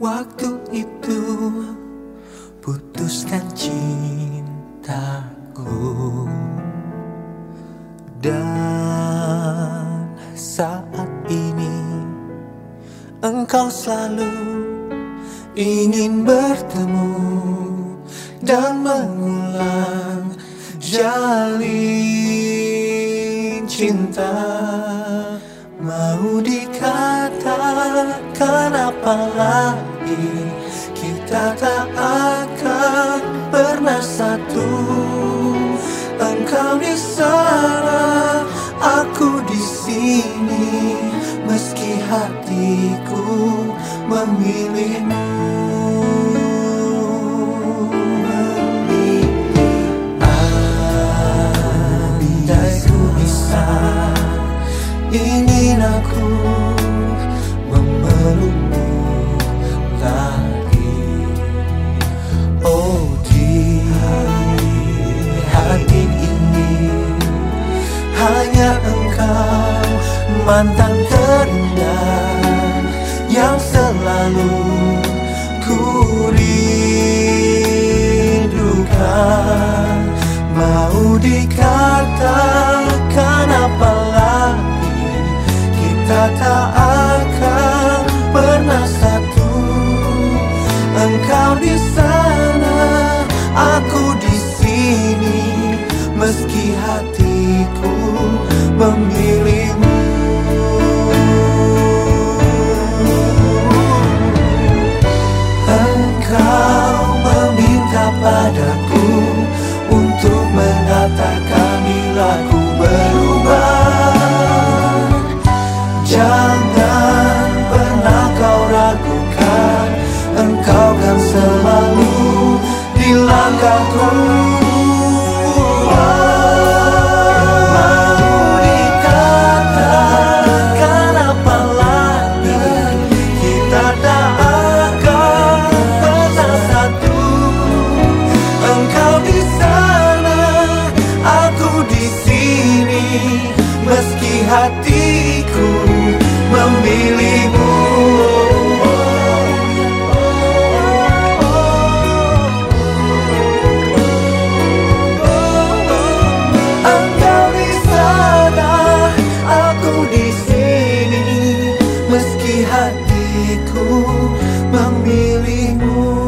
Waktu itu putuskan cintaku. Dan saat ini engkau selalu ingin bertemu Dan mengulang jalin cinta Mau dikatakan apa lagi? Kita tak akan pernah satu. Engkau di sana, aku di sini. Meski hatiku memilihmu engkau mantan terindah yang selalu ku rindukan. Mau dikatakan apa lagi kita tak akan pernah satu. Engkau di sana 것 memilihmu Engkau aku di sini. Meski hatiku memilihmu